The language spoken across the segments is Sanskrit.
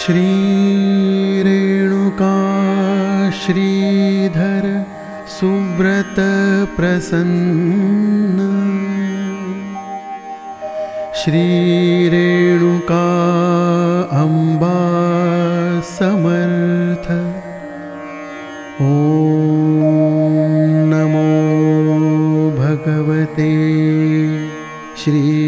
श्री रेणुका श्रीधर सुव्रत प्रसन्न श्रीरेणुका अम्बा समर्थ। ॐ नमो भगवते श्री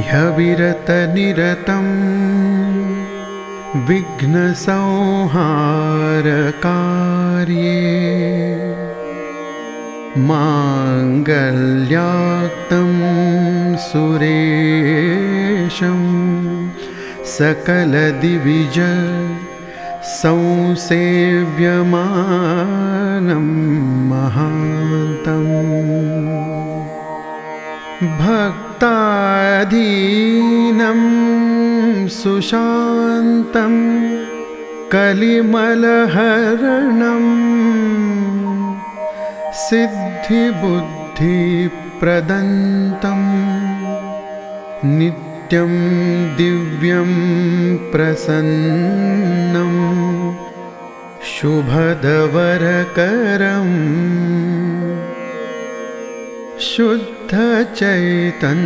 ह्यविरतनिरतं विघ्नसंहारकार्ये। माङ्गल्याक्तं सुरेशं सकलदिविज संसेव्यमानं महान्तम् भक्ताधीनं सुशान्तं कलिमलहरणम् सिद्धिबुद्धिप्रदन्तं नित्यं दिव्यं प्रसन्नं शुभदवरकरम् शुद्धचैतन्यरूपम्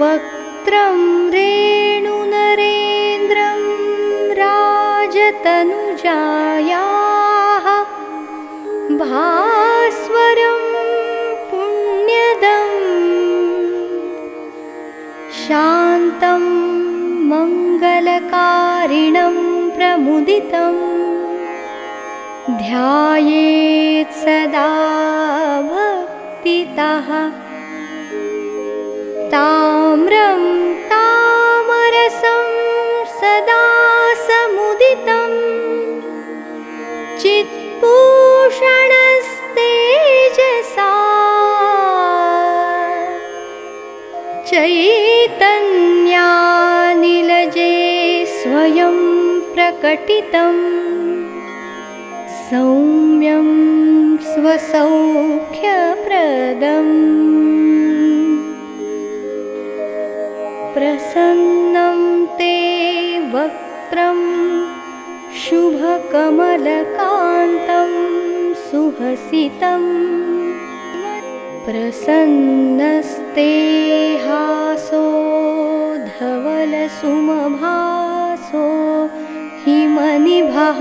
वक्त्रं रेणुनरेन्द्रं राजतनुजायाः भास्वरं पुण्यदम् शान्तं मङ्गलकारिणं प्रमुदितम् ध्यायेत् सदा भक्तितः ताम्रं चित्पूषणस्तेजसा चैतन्यानिलजे स्वयं प्रकटितम् सौम्यं स्वसौख्यप्रदम् प्रसन्नं ते वक्त्रं शुभकमलकान्तं सुहसितं प्रसन्नस्ते हासो धवलसुमभासो हिमनिभः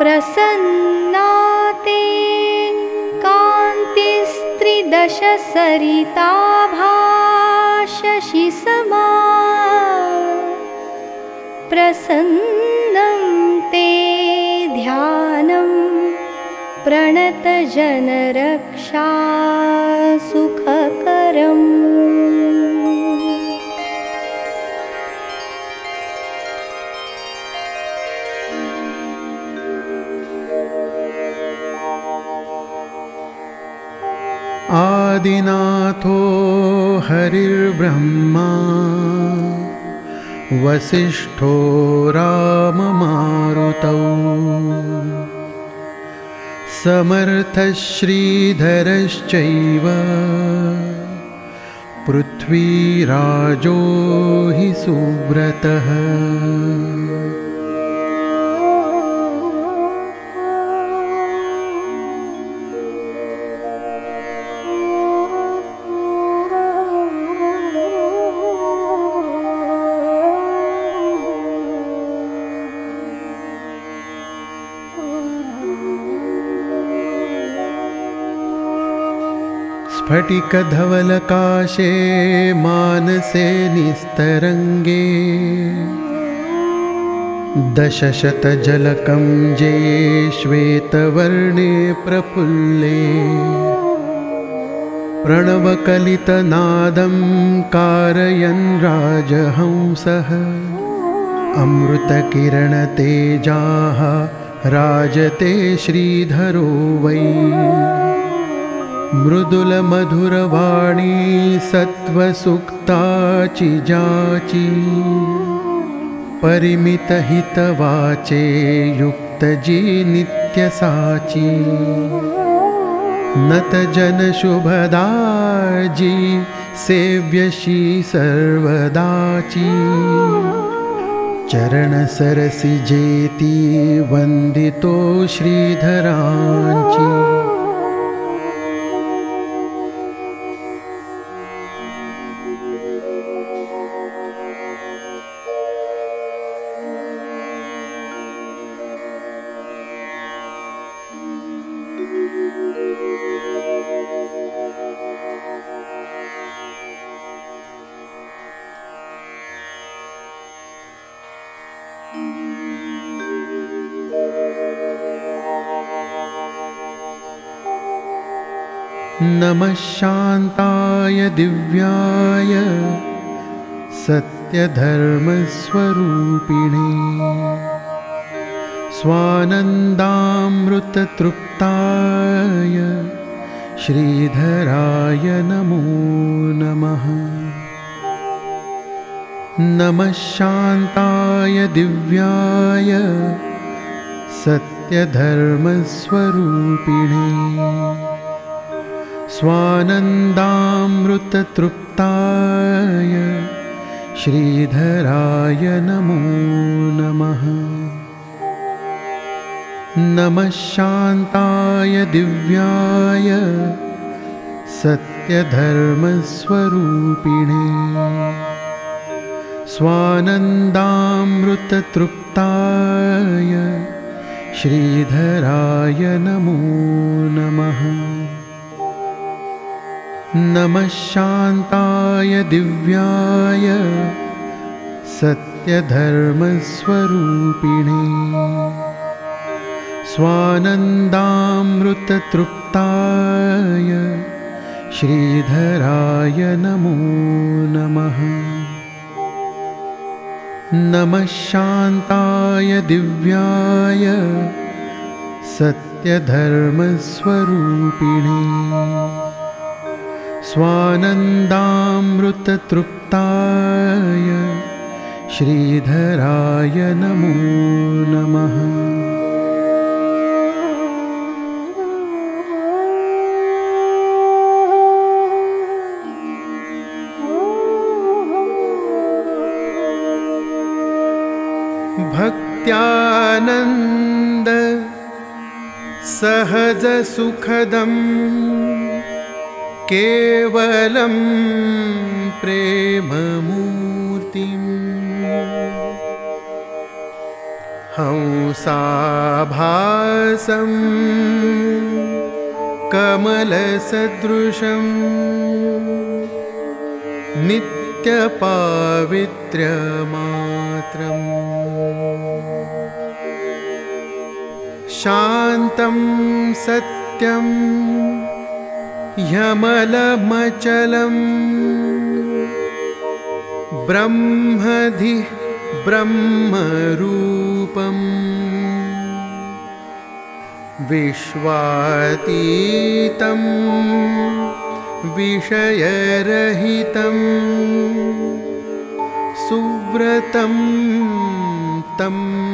प्रसन्नाते कान्तिस्त्रिदशसरिताभाषि समा प्रसन्नं ते ध्यानं प्रणतजनरक्षा सुखकरम् आदिनाथो हरिर्ब्रह्मा। वसिष्ठो राममारुतौ। समर्थश्रीधरश्चैव पृथ्वीराजो हि सुव्रतः स्फटिकधवलकाशे मानसे निस्तरङ्गे। दशशतजलकं जे श्वेतवर्णे प्रफुल्ले। प्रणवकलितनादं कारयन् राजहंसः। अमृतकिरणतेजाः राजते श्रीधरो वै मृदुलमधुरवाणी सत्त्वसुक्ताचि जाचि परिमितहितवाचे युक्तजी नित्यसाची नतजनशुभदाजी सेव्यशी सर्वदाची। चरणसरसि जेति वन्दितो श्रीधराञ्चि नमः शान्ताय दिव्याय सत्यधर्मस्वरूपिणे। स्वानन्दामृततृप्ताय श्रीधराय नमो नमः। नमः शान्ताय दिव्याय सत्यधर्मस्वरूपिणे स्वानन्दामृततृप्ताय श्रीधराय नमो नमः। नमः शान्ताय दिव्याय सत्यधर्मस्वरूपिणे। स्वानन्दामृततृप्ताय श्रीधराय नमो नमः नमः शान्ताय दिव्याय सत्यधर्मस्वरूपिणे। स्वानन्दामृततृप्ताय श्रीधराय नमो नमः। नमः शान्ताय दिव्याय सत्यधर्मस्वरूपिणे स्वानन्दामृततृप्ताय श्रीधराय नमो नमः। भक्त्यानन्द सहजसुखदम् केवलं प्रेममूर्तिम्। हंसाभासं कमलसदृशम् नित्यपावित्र्यमात्रम्। शान्तं सत्यम् ह्यमलमचलम् ब्रह्मधिः ब्रह्मरूपम्। विश्वातीतं विषयरहितम्। सुव्रतं तं